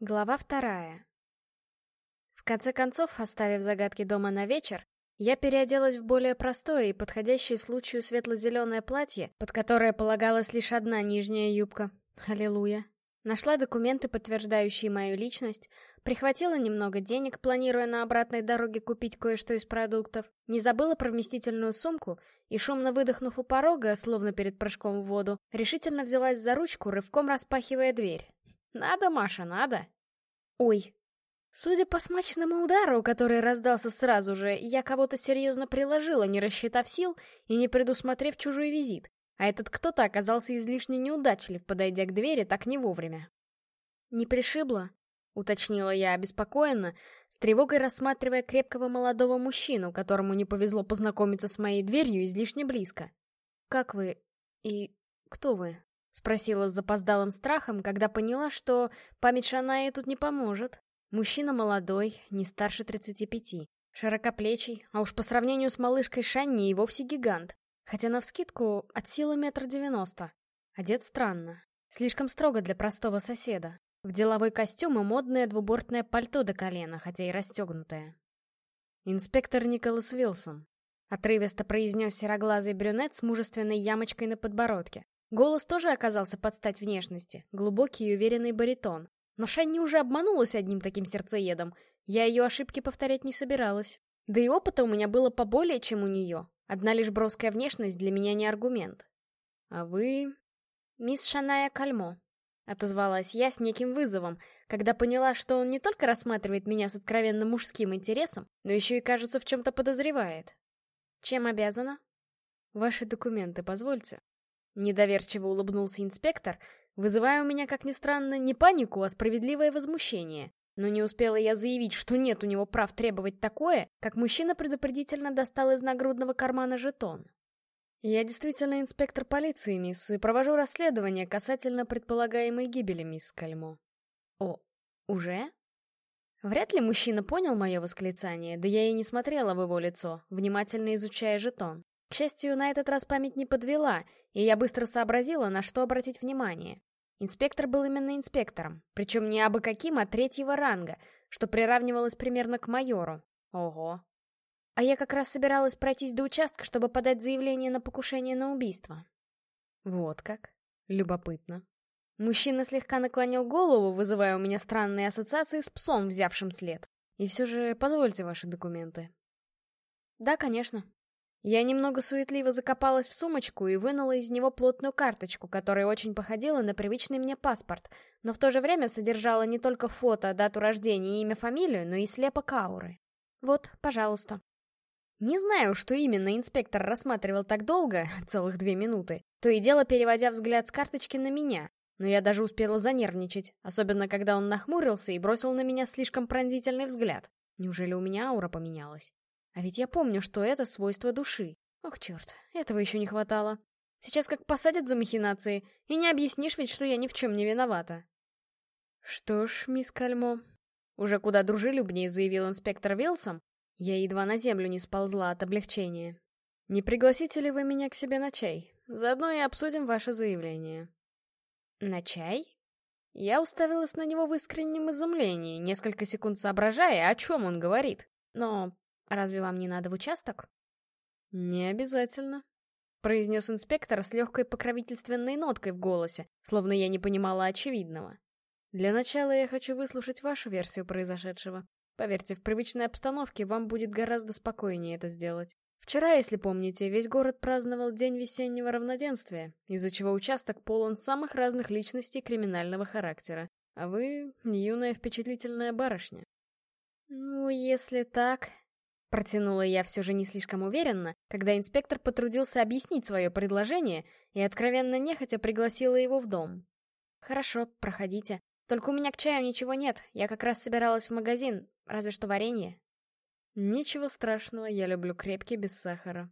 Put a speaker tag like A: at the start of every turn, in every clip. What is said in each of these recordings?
A: Глава вторая. В конце концов, оставив загадки дома на вечер, я переоделась в более простое и подходящее случаю светло-зеленое платье, под которое полагалась лишь одна нижняя юбка. Аллилуйя. Нашла документы, подтверждающие мою личность, прихватила немного денег, планируя на обратной дороге купить кое-что из продуктов, не забыла про вместительную сумку и, шумно выдохнув у порога, словно перед прыжком в воду, решительно взялась за ручку, рывком распахивая дверь. «Надо, Маша, надо!» «Ой!» Судя по смачному удару, который раздался сразу же, я кого-то серьезно приложила, не рассчитав сил и не предусмотрев чужой визит, а этот кто-то оказался излишне неудачлив, подойдя к двери так не вовремя. «Не пришибло?» — уточнила я обеспокоенно, с тревогой рассматривая крепкого молодого мужчину, которому не повезло познакомиться с моей дверью излишне близко. «Как вы? И кто вы?» — спросила с запоздалым страхом, когда поняла, что память Шанаи тут не поможет. Мужчина молодой, не старше 35, широкоплечий, а уж по сравнению с малышкой Шанни и вовсе гигант. Хотя навскидку от силы метр девяносто. Одет странно. Слишком строго для простого соседа. В деловой костюм и модное двубортное пальто до колена, хотя и расстегнутое. «Инспектор Николас Вилсон», — отрывисто произнес сероглазый брюнет с мужественной ямочкой на подбородке. Голос тоже оказался под стать внешности, глубокий и уверенный баритон. Но Шанни уже обманулась одним таким сердцеедом. Я ее ошибки повторять не собиралась. Да и опыта у меня было поболее, чем у нее. Одна лишь броская внешность для меня не аргумент. А вы... Мисс Шаная Кальмо. Отозвалась я с неким вызовом, когда поняла, что он не только рассматривает меня с откровенно мужским интересом, но еще и, кажется, в чем-то подозревает. Чем обязана? Ваши документы, позвольте. Недоверчиво улыбнулся инспектор, вызывая у меня, как ни странно, не панику, а справедливое возмущение. Но не успела я заявить, что нет у него прав требовать такое, как мужчина предупредительно достал из нагрудного кармана жетон. «Я действительно инспектор полиции, мисс, и провожу расследование касательно предполагаемой гибели мисс Кальмо». «О, уже?» Вряд ли мужчина понял мое восклицание, да я и не смотрела в его лицо, внимательно изучая жетон. К счастью, на этот раз память не подвела, и я быстро сообразила, на что обратить внимание. Инспектор был именно инспектором, причем не абы каким, а третьего ранга, что приравнивалось примерно к майору. Ого. А я как раз собиралась пройтись до участка, чтобы подать заявление на покушение на убийство. Вот как. Любопытно. Мужчина слегка наклонил голову, вызывая у меня странные ассоциации с псом, взявшим след. И все же позвольте ваши документы. Да, конечно. Я немного суетливо закопалась в сумочку и вынула из него плотную карточку, которая очень походила на привычный мне паспорт, но в то же время содержала не только фото, дату рождения и имя, фамилию, но и слепок ауры. Вот, пожалуйста. Не знаю, что именно инспектор рассматривал так долго, целых две минуты, то и дело переводя взгляд с карточки на меня, но я даже успела занервничать, особенно когда он нахмурился и бросил на меня слишком пронзительный взгляд. Неужели у меня аура поменялась? А ведь я помню, что это свойство души. Ох, черт, этого еще не хватало. Сейчас как посадят за махинации, и не объяснишь ведь, что я ни в чем не виновата. Что ж, мисс Кальмо, уже куда дружелюбнее заявил инспектор Вилсом, я едва на землю не сползла от облегчения. Не пригласите ли вы меня к себе на чай? Заодно и обсудим ваше заявление. На чай? Я уставилась на него в искреннем изумлении, несколько секунд соображая, о чем он говорит. Но «Разве вам не надо в участок?» «Не обязательно», — произнес инспектор с легкой покровительственной ноткой в голосе, словно я не понимала очевидного. «Для начала я хочу выслушать вашу версию произошедшего. Поверьте, в привычной обстановке вам будет гораздо спокойнее это сделать. Вчера, если помните, весь город праздновал День весеннего равноденствия, из-за чего участок полон самых разных личностей криминального характера. А вы — юная впечатлительная барышня. «Ну, если так...» Протянула я все же не слишком уверенно, когда инспектор потрудился объяснить свое предложение и откровенно нехотя пригласила его в дом. «Хорошо, проходите. Только у меня к чаю ничего нет, я как раз собиралась в магазин, разве что варенье». «Ничего страшного, я люблю крепкий без сахара».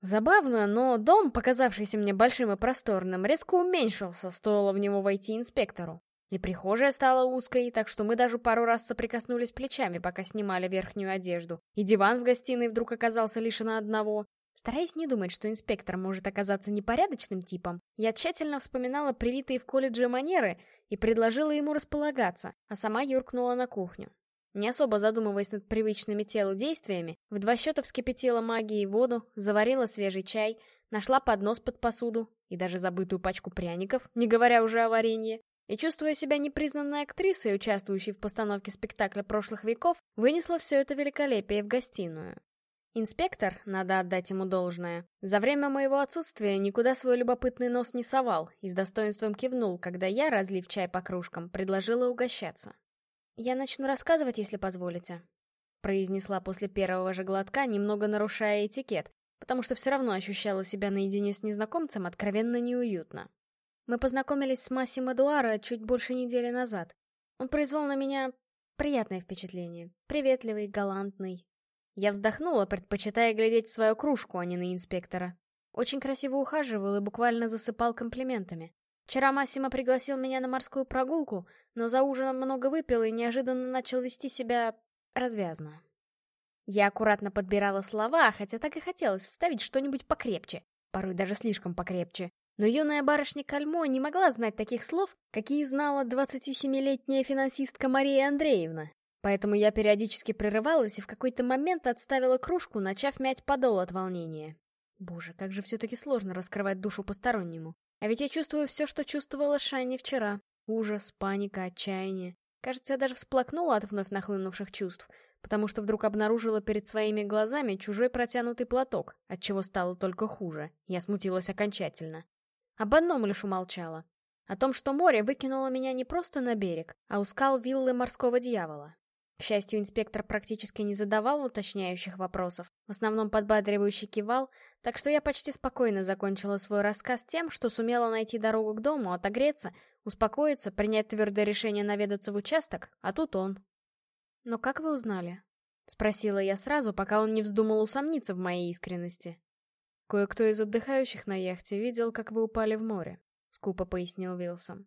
A: Забавно, но дом, показавшийся мне большим и просторным, резко уменьшился, стоило в него войти инспектору. И прихожая стала узкой, так что мы даже пару раз соприкоснулись плечами, пока снимали верхнюю одежду. И диван в гостиной вдруг оказался лишь на одного. Стараясь не думать, что инспектор может оказаться непорядочным типом, я тщательно вспоминала привитые в колледже манеры и предложила ему располагаться, а сама юркнула на кухню. Не особо задумываясь над привычными телу действиями, в два счета вскипятила магией воду, заварила свежий чай, нашла поднос под посуду и даже забытую пачку пряников, не говоря уже о варенье, и, чувствуя себя непризнанной актрисой, участвующей в постановке спектакля прошлых веков, вынесла все это великолепие в гостиную. Инспектор, надо отдать ему должное, за время моего отсутствия никуда свой любопытный нос не совал и с достоинством кивнул, когда я, разлив чай по кружкам, предложила угощаться. «Я начну рассказывать, если позволите», — произнесла после первого же глотка, немного нарушая этикет, потому что все равно ощущала себя наедине с незнакомцем откровенно неуютно. Мы познакомились с Массимо Дуаро чуть больше недели назад. Он произвел на меня приятное впечатление. Приветливый, галантный, я вздохнула, предпочитая глядеть в свою кружку, а не на инспектора. Очень красиво ухаживал и буквально засыпал комплиментами. Вчера Массимо пригласил меня на морскую прогулку, но за ужином много выпил и неожиданно начал вести себя развязно. Я аккуратно подбирала слова, хотя так и хотелось вставить что-нибудь покрепче, порой даже слишком покрепче. Но юная барышня Кальмо не могла знать таких слов, какие знала 27-летняя финансистка Мария Андреевна, Поэтому я периодически прерывалась и в какой-то момент отставила кружку, начав мять подол от волнения. Боже, как же все-таки сложно раскрывать душу постороннему. А ведь я чувствую все, что чувствовала Шайни вчера. Ужас, паника, отчаяние. Кажется, я даже всплакнула от вновь нахлынувших чувств, потому что вдруг обнаружила перед своими глазами чужой протянутый платок, от чего стало только хуже. Я смутилась окончательно. Об одном лишь умолчала. О том, что море выкинуло меня не просто на берег, а у скал виллы морского дьявола. К счастью, инспектор практически не задавал уточняющих вопросов, в основном подбадривающий кивал, так что я почти спокойно закончила свой рассказ тем, что сумела найти дорогу к дому, отогреться, успокоиться, принять твердое решение наведаться в участок, а тут он. «Но как вы узнали?» — спросила я сразу, пока он не вздумал усомниться в моей искренности. «Кое-кто из отдыхающих на яхте видел, как вы упали в море», — скупо пояснил Вилсон.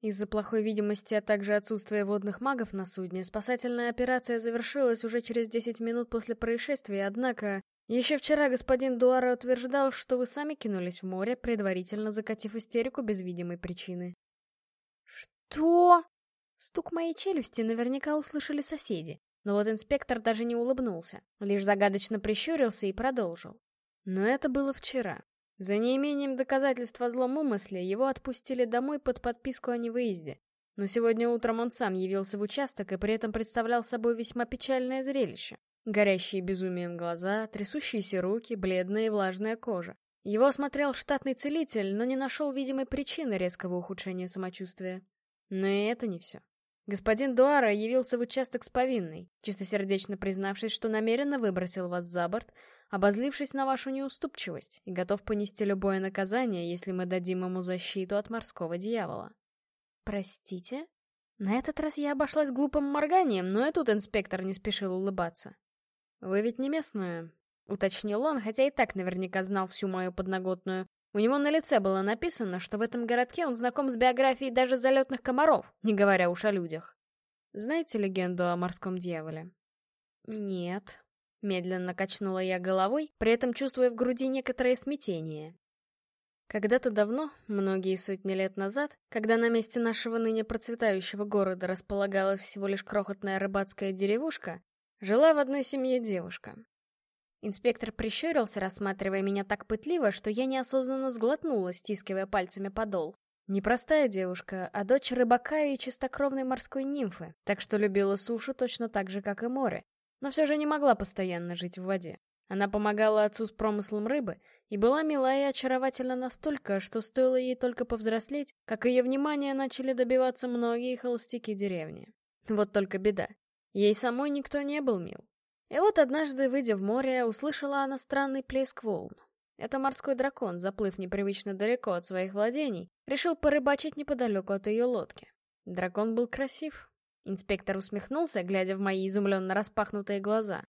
A: Из-за плохой видимости, а также отсутствия водных магов на судне, спасательная операция завершилась уже через 10 минут после происшествия, однако... Еще вчера господин Дуара утверждал, что вы сами кинулись в море, предварительно закатив истерику без видимой причины. «Что?» Стук моей челюсти наверняка услышали соседи, но вот инспектор даже не улыбнулся, лишь загадочно прищурился и продолжил. Но это было вчера. За неимением доказательства о злом умысле его отпустили домой под подписку о невыезде. Но сегодня утром он сам явился в участок и при этом представлял собой весьма печальное зрелище. Горящие безумием глаза, трясущиеся руки, бледная и влажная кожа. Его осмотрел штатный целитель, но не нашел видимой причины резкого ухудшения самочувствия. Но и это не все. Господин Дуара явился в участок с повинной, чистосердечно признавшись, что намеренно выбросил вас за борт, обозлившись на вашу неуступчивость и готов понести любое наказание, если мы дадим ему защиту от морского дьявола. Простите? На этот раз я обошлась глупым морганием, но и тут инспектор не спешил улыбаться. Вы ведь не местная, уточнил он, хотя и так наверняка знал всю мою подноготную, у него на лице было написано, что в этом городке он знаком с биографией даже залетных комаров, не говоря уж о людях. Знаете легенду о морском дьяволе? Нет. Медленно качнула я головой, при этом чувствуя в груди некоторое смятение. Когда-то давно, многие сотни лет назад, когда на месте нашего ныне процветающего города располагалась всего лишь крохотная рыбацкая деревушка, жила в одной семье девушка. Инспектор прищурился, рассматривая меня так пытливо, что я неосознанно сглотнула, стискивая пальцами подол. Непростая девушка, а дочь рыбака и чистокровной морской нимфы, так что любила сушу точно так же, как и море, но все же не могла постоянно жить в воде. Она помогала отцу с промыслом рыбы и была мила и очаровательна настолько, что стоило ей только повзрослеть, как ее внимание начали добиваться многие холостяки деревни. Вот только беда. Ей самой никто не был мил. И вот однажды, выйдя в море, услышала она странный плеск волн. Это морской дракон, заплыв непривычно далеко от своих владений, решил порыбачить неподалеку от ее лодки. Дракон был красив. Инспектор усмехнулся, глядя в мои изумленно распахнутые глаза.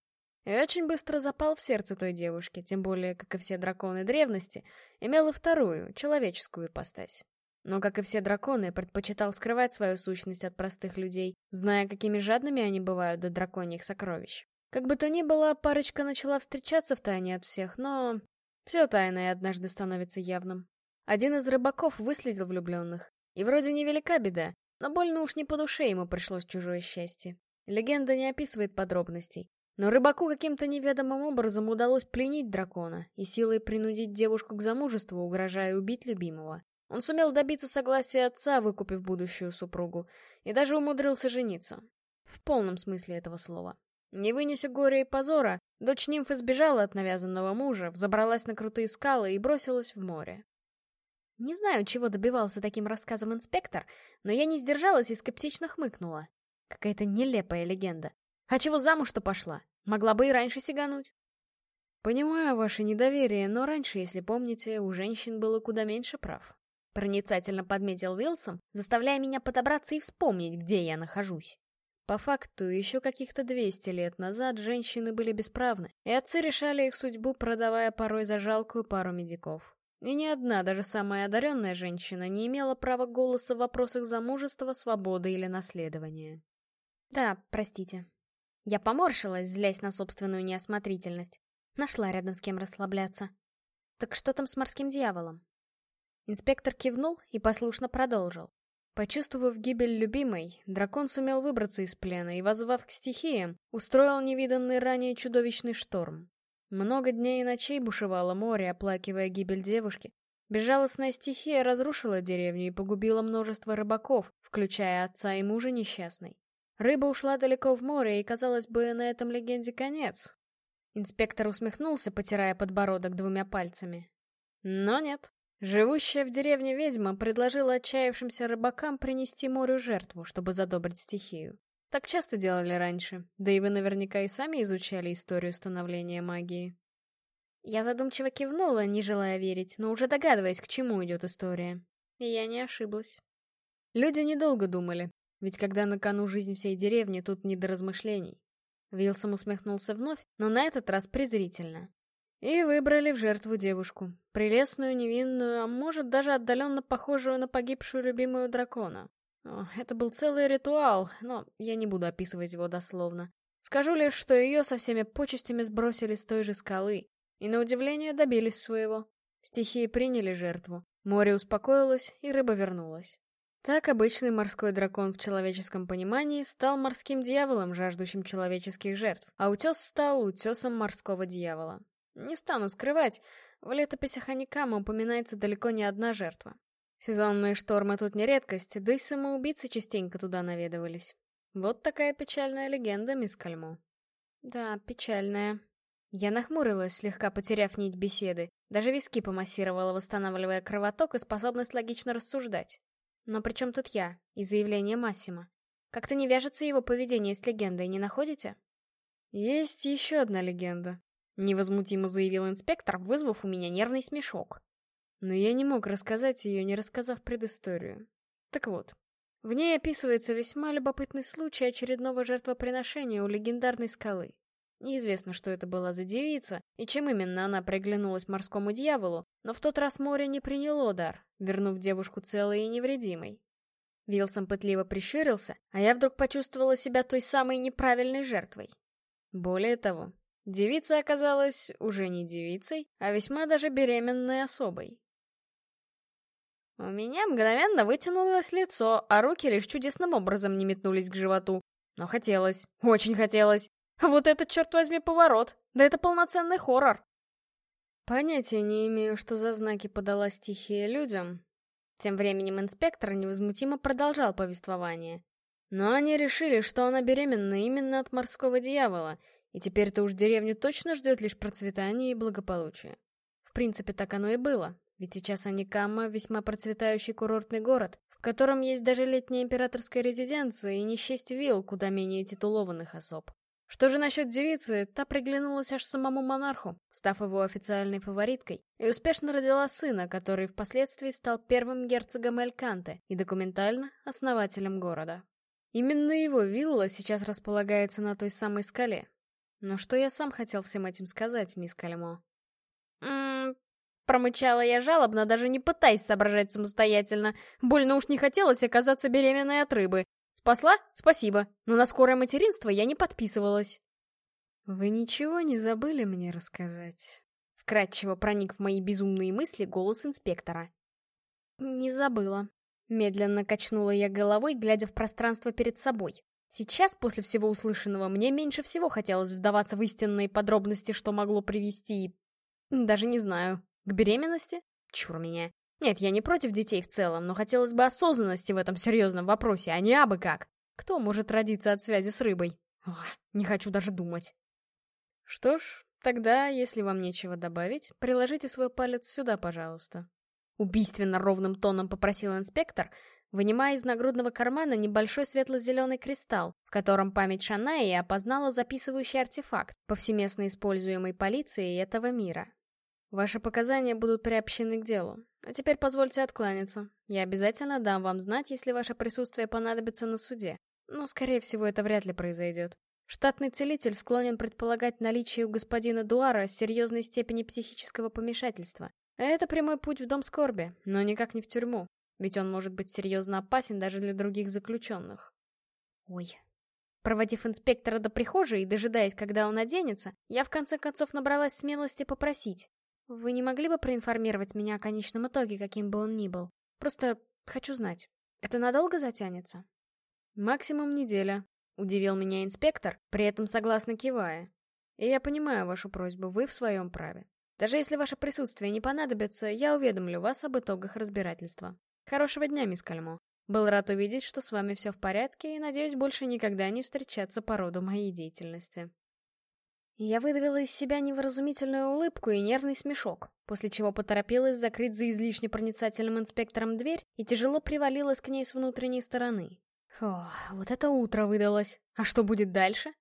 A: И очень быстро запал в сердце той девушки, тем более, как и все драконы древности, имела вторую, человеческую ипостась. Но, как и все драконы, предпочитал скрывать свою сущность от простых людей, зная, какими жадными они бывают до драконьих сокровищ. Как бы то ни было, парочка начала встречаться в тайне от всех, но Все тайное однажды становится явным. Один из рыбаков выследил влюбленных. И вроде невелика беда, но больно уж не по душе ему пришлось чужое счастье. Легенда не описывает подробностей. Но рыбаку каким-то неведомым образом удалось пленить дракона и силой принудить девушку к замужеству, угрожая убить любимого. Он сумел добиться согласия отца, выкупив будущую супругу, и даже умудрился жениться. В полном смысле этого слова. Не вынеся горя и позора, дочь нимфы сбежала от навязанного мужа, взобралась на крутые скалы и бросилась в море. Не знаю, чего добивался таким рассказом инспектор, но я не сдержалась и скептично хмыкнула. Какая-то нелепая легенда. А чего замуж-то пошла? Могла бы и раньше сигануть. Понимаю ваше недоверие, но раньше, если помните, у женщин было куда меньше прав. Проницательно подметил Вилсом, заставляя меня подобраться и вспомнить, где я нахожусь. По факту, еще каких-то 200 лет назад женщины были бесправны, и отцы решали их судьбу, продавая порой за жалкую пару медиков. И ни одна, даже самая одаренная женщина, не имела права голоса в вопросах замужества, свободы или наследования. Да, простите. Я поморщилась, злясь на собственную неосмотрительность. Нашла рядом с кем расслабляться. Так что там с морским дьяволом? Инспектор кивнул и послушно продолжил. Почувствовав гибель любимой, дракон сумел выбраться из плена и, возвав к стихиям, устроил невиданный ранее чудовищный шторм. Много дней и ночей бушевало море, оплакивая гибель девушки. Безжалостная стихия разрушила деревню и погубила множество рыбаков, включая отца и мужа несчастной. Рыба ушла далеко в море, и, казалось бы, на этом легенде конец. Инспектор усмехнулся, потирая подбородок двумя пальцами. Но нет. Живущая в деревне ведьма предложила отчаявшимся рыбакам принести морю жертву, чтобы задобрить стихию. Так часто делали раньше, да и вы наверняка и сами изучали историю становления магии. Я задумчиво кивнула, не желая верить, но уже догадываясь, к чему идет история. И я не ошиблась. Люди недолго думали, ведь когда на кону жизнь всей деревни, тут не до размышлений. Вилсом усмехнулся вновь, но на этот раз презрительно. И выбрали в жертву девушку. Прелестную, невинную, а может даже отдаленно похожую на погибшую любимую дракона. О, это был целый ритуал, но я не буду описывать его дословно. Скажу лишь, что ее со всеми почестями сбросили с той же скалы. И на удивление добились своего. Стихии приняли жертву. Море успокоилось, и рыба вернулась. Так обычный морской дракон в человеческом понимании стал морским дьяволом, жаждущим человеческих жертв, а утес стал утесом морского дьявола. Не стану скрывать, в летописях Аникама упоминается далеко не одна жертва. Сезонные штормы тут не редкость, да и самоубийцы частенько туда наведывались. Вот такая печальная легенда, мисс Кальмо. Да, печальная. Я нахмурилась, слегка потеряв нить беседы. Даже виски помассировала, восстанавливая кровоток и способность логично рассуждать. Но при чем тут я и заявление Массима? Как-то не вяжется его поведение с легендой, не находите? Есть еще одна легенда, Невозмутимо заявил инспектор, вызвав у меня нервный смешок. Но я не мог рассказать ее, не рассказав предысторию. Так вот, в ней описывается весьма любопытный случай очередного жертвоприношения у легендарной скалы. Неизвестно, что это была за девица, и чем именно она приглянулась морскому дьяволу, но в тот раз море не приняло дар, вернув девушку целой и невредимой. Вилсон пытливо прищурился, а я вдруг почувствовала себя той самой неправильной жертвой. Более того, Девица оказалась уже не девицей, а весьма даже беременной особой. У меня мгновенно вытянулось лицо, а руки лишь чудесным образом не метнулись к животу. Но хотелось, очень хотелось. Вот этот, черт возьми, поворот. Да это полноценный хоррор. Понятия не имею, что за знаки подала стихия людям. Тем временем инспектор невозмутимо продолжал повествование. Но они решили, что она беременна именно от морского дьявола — и теперь-то уж деревню точно ждет лишь процветание и благополучие. В принципе, так оно и было, ведь сейчас Аникама — весьма процветающий курортный город, в котором есть даже летняя императорская резиденция и не вилл куда менее титулованных особ. Что же насчет девицы, та приглянулась аж самому монарху, став его официальной фавориткой, и успешно родила сына, который впоследствии стал первым герцогом Эльканте и документально основателем города. Именно его вилла сейчас располагается на той самой скале, но что я сам хотел всем этим сказать, мисс Кальмо? Промычала я жалобно, даже не пытаясь соображать самостоятельно. Больно уж не хотелось оказаться беременной от рыбы. Спасла? Спасибо. Но на скорое материнство я не подписывалась. «Вы ничего не забыли мне рассказать?» Вкратчиво проник в мои безумные мысли голос инспектора. «Не забыла». Медленно качнула я головой, глядя в пространство перед собой. Сейчас, после всего услышанного, мне меньше всего хотелось вдаваться в истинные подробности, что могло привести... Даже не знаю. К беременности? Чур меня. Нет, я не против детей в целом, но хотелось бы осознанности в этом серьезном вопросе, а не абы как. Кто может родиться от связи с рыбой? Ох, не хочу даже думать. Что ж, тогда, если вам нечего добавить, приложите свой палец сюда, пожалуйста. Убийственно ровным тоном попросил инспектор, вынимая из нагрудного кармана небольшой светло-зеленый кристалл, в котором память Шанаи опознала записывающий артефакт, повсеместно используемый полицией этого мира. Ваши показания будут приобщены к делу. А теперь позвольте откланяться. Я обязательно дам вам знать, если ваше присутствие понадобится на суде. Но, скорее всего, это вряд ли произойдет. Штатный целитель склонен предполагать наличие у господина Дуара серьезной степени психического помешательства. Это прямой путь в дом скорби, но никак не в тюрьму, ведь он может быть серьезно опасен даже для других заключенных. Ой. Проводив инспектора до прихожей и дожидаясь, когда он оденется, я в конце концов набралась смелости попросить. Вы не могли бы проинформировать меня о конечном итоге, каким бы он ни был? Просто хочу знать, это надолго затянется? Максимум неделя, удивил меня инспектор, при этом согласно кивая. И я понимаю вашу просьбу, вы в своем праве. Даже если ваше присутствие не понадобится, я уведомлю вас об итогах разбирательства. Хорошего дня, мисс Кальмо. Был рад увидеть, что с вами все в порядке, и надеюсь больше никогда не встречаться по роду моей деятельности. Я выдавила из себя невыразумительную улыбку и нервный смешок, после чего поторопилась закрыть за излишне проницательным инспектором дверь и тяжело привалилась к ней с внутренней стороны. Фу, вот это утро выдалось. А что будет дальше?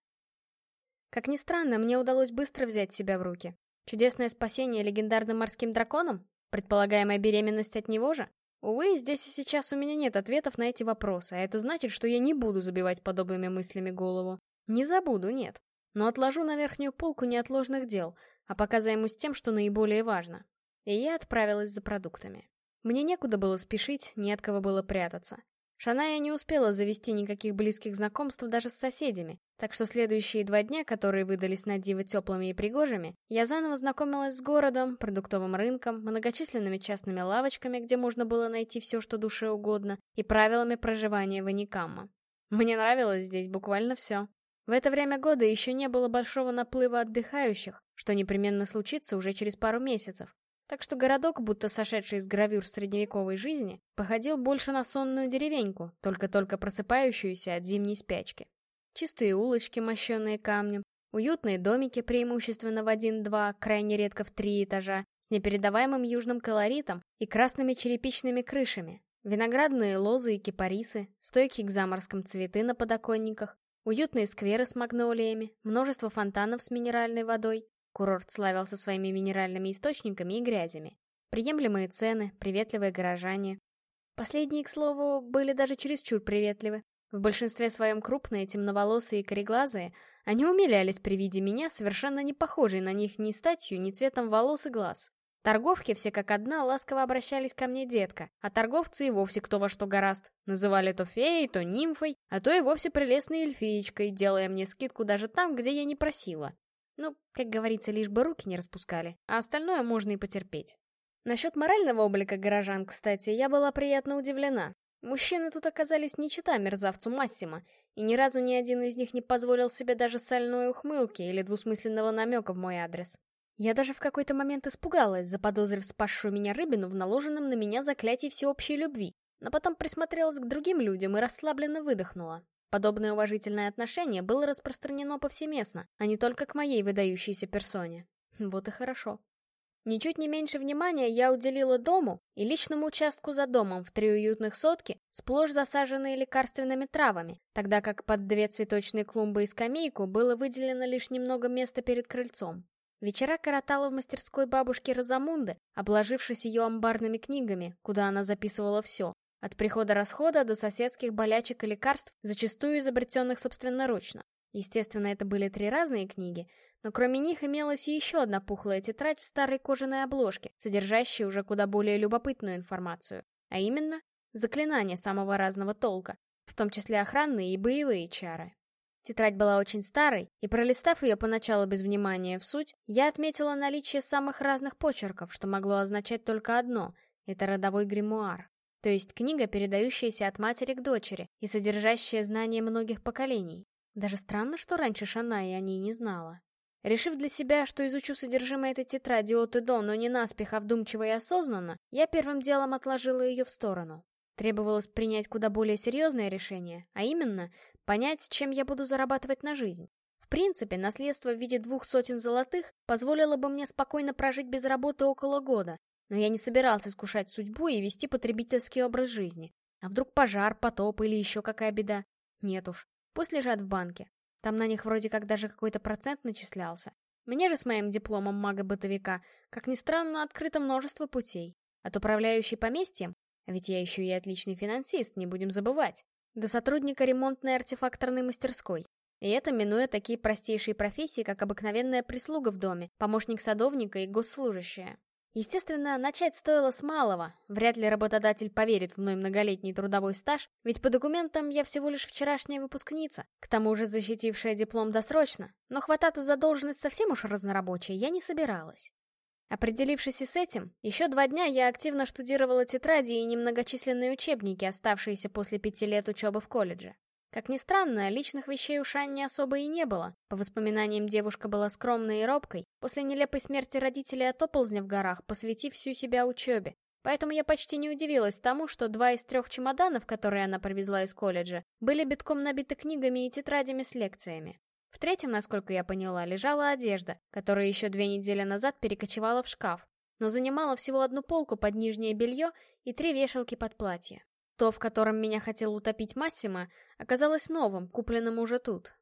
A: Как ни странно, мне удалось быстро взять себя в руки. Чудесное спасение легендарным морским драконом? Предполагаемая беременность от него же? Увы, здесь и сейчас у меня нет ответов на эти вопросы, а это значит, что я не буду забивать подобными мыслями голову. Не забуду, нет. Но отложу на верхнюю полку неотложных дел, а пока займусь тем, что наиболее важно. И я отправилась за продуктами. Мне некуда было спешить, не от кого было прятаться. Шаная не успела завести никаких близких знакомств даже с соседями, так что следующие два дня, которые выдались на диво теплыми и пригожими, я заново знакомилась с городом, продуктовым рынком, многочисленными частными лавочками, где можно было найти все, что душе угодно, и правилами проживания в Аникамма. Мне нравилось здесь буквально все. В это время года еще не было большого наплыва отдыхающих, что непременно случится уже через пару месяцев, так что городок, будто сошедший из гравюр средневековой жизни, походил больше на сонную деревеньку, только-только просыпающуюся от зимней спячки. Чистые улочки, мощенные камнем, уютные домики преимущественно в один-два, крайне редко в три этажа, с непередаваемым южным колоритом и красными черепичными крышами, виноградные лозы и кипарисы, стойки к заморским цветы на подоконниках, уютные скверы с магнолиями, множество фонтанов с минеральной водой, Курорт славился своими минеральными источниками и грязями. Приемлемые цены, приветливые горожане. Последние, к слову, были даже чересчур приветливы. В большинстве своем крупные, темноволосые и кореглазые, они умилялись при виде меня, совершенно не похожей на них ни статью, ни цветом волос и глаз. Торговки все как одна ласково обращались ко мне детка, а торговцы и вовсе кто во что гораст. Называли то феей, то нимфой, а то и вовсе прелестной эльфиечкой, делая мне скидку даже там, где я не просила. Ну, как говорится, лишь бы руки не распускали, а остальное можно и потерпеть. Насчет морального облика горожан, кстати, я была приятно удивлена. Мужчины тут оказались не чита мерзавцу Массима, и ни разу ни один из них не позволил себе даже сальной ухмылки или двусмысленного намека в мой адрес. Я даже в какой-то момент испугалась, заподозрив спасшую меня рыбину в наложенном на меня заклятии всеобщей любви, но потом присмотрелась к другим людям и расслабленно выдохнула. Подобное уважительное отношение было распространено повсеместно, а не только к моей выдающейся персоне. Вот и хорошо. Ничуть не меньше внимания я уделила дому и личному участку за домом в три уютных сотки, сплошь засаженные лекарственными травами, тогда как под две цветочные клумбы и скамейку было выделено лишь немного места перед крыльцом. Вечера коротала в мастерской бабушки Розамунды, обложившись ее амбарными книгами, куда она записывала все, от прихода-расхода до соседских болячек и лекарств, зачастую изобретенных собственноручно. Естественно, это были три разные книги, но кроме них имелась и еще одна пухлая тетрадь в старой кожаной обложке, содержащая уже куда более любопытную информацию, а именно заклинания самого разного толка, в том числе охранные и боевые чары. Тетрадь была очень старой, и пролистав ее поначалу без внимания в суть, я отметила наличие самых разных почерков, что могло означать только одно — это родовой гримуар. То есть книга, передающаяся от матери к дочери и содержащая знания многих поколений. Даже странно, что раньше Шана и о ней не знала. Решив для себя, что изучу содержимое этой тетради от и до, но не наспех, а вдумчиво и осознанно, я первым делом отложила ее в сторону. Требовалось принять куда более серьезное решение, а именно понять, чем я буду зарабатывать на жизнь. В принципе, наследство в виде двух сотен золотых позволило бы мне спокойно прожить без работы около года, но я не собирался искушать судьбу и вести потребительский образ жизни. А вдруг пожар, потоп или еще какая беда? Нет уж, пусть лежат в банке. Там на них вроде как даже какой-то процент начислялся. Мне же с моим дипломом мага-бытовика, как ни странно, открыто множество путей. От управляющей поместьем, а ведь я еще и отличный финансист, не будем забывать, до сотрудника ремонтной артефакторной мастерской. И это минуя такие простейшие профессии, как обыкновенная прислуга в доме, помощник садовника и госслужащая. Естественно, начать стоило с малого. Вряд ли работодатель поверит в мой многолетний трудовой стаж, ведь по документам я всего лишь вчерашняя выпускница, к тому же защитившая диплом досрочно. Но хвататься за должность совсем уж разнорабочей я не собиралась. Определившись и с этим, еще два дня я активно штудировала тетради и немногочисленные учебники, оставшиеся после пяти лет учебы в колледже. Как ни странно, личных вещей у Шанни особо и не было. По воспоминаниям, девушка была скромной и робкой, после нелепой смерти родителей от оползня в горах, посвятив всю себя учебе. Поэтому я почти не удивилась тому, что два из трех чемоданов, которые она привезла из колледжа, были битком набиты книгами и тетрадями с лекциями. В третьем, насколько я поняла, лежала одежда, которая еще две недели назад перекочевала в шкаф, но занимала всего одну полку под нижнее белье и три вешалки под платье. То, в котором меня хотел утопить Массимо, оказалось новым, купленным уже тут.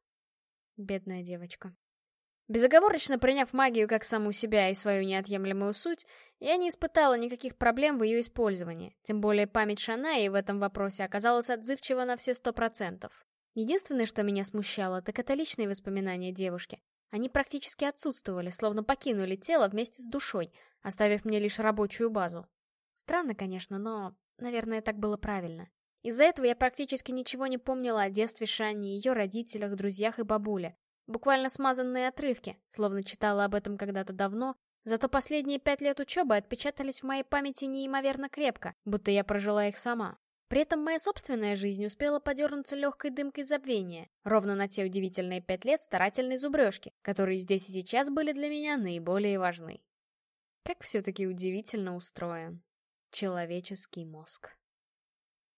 A: Бедная девочка. Безоговорочно приняв магию как саму себя и свою неотъемлемую суть, я не испытала никаких проблем в ее использовании, тем более память Шанаи в этом вопросе оказалась отзывчива на все сто процентов. Единственное, что меня смущало, так это личные воспоминания девушки. Они практически отсутствовали, словно покинули тело вместе с душой, оставив мне лишь рабочую базу. Странно, конечно, но, наверное, так было правильно. Из-за этого я практически ничего не помнила о детстве Шанни, ее родителях, друзьях и бабуле. Буквально смазанные отрывки, словно читала об этом когда-то давно, зато последние пять лет учебы отпечатались в моей памяти неимоверно крепко, будто я прожила их сама. При этом моя собственная жизнь успела подернуться легкой дымкой забвения, ровно на те удивительные пять лет старательной зубрежки, которые здесь и сейчас были для меня наиболее важны. Как все-таки удивительно устроен человеческий мозг.